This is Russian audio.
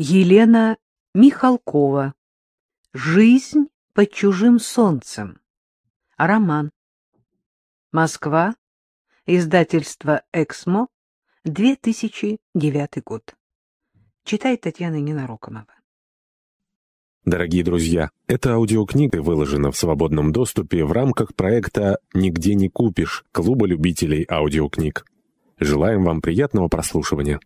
Елена Михалкова. Жизнь под чужим солнцем. Роман. Москва. Издательство «Эксмо», 2009 год. Читает Татьяна Ненарокомова. Дорогие друзья, эта аудиокнига выложена в свободном доступе в рамках проекта «Нигде не купишь» Клуба любителей аудиокниг. Желаем вам приятного прослушивания.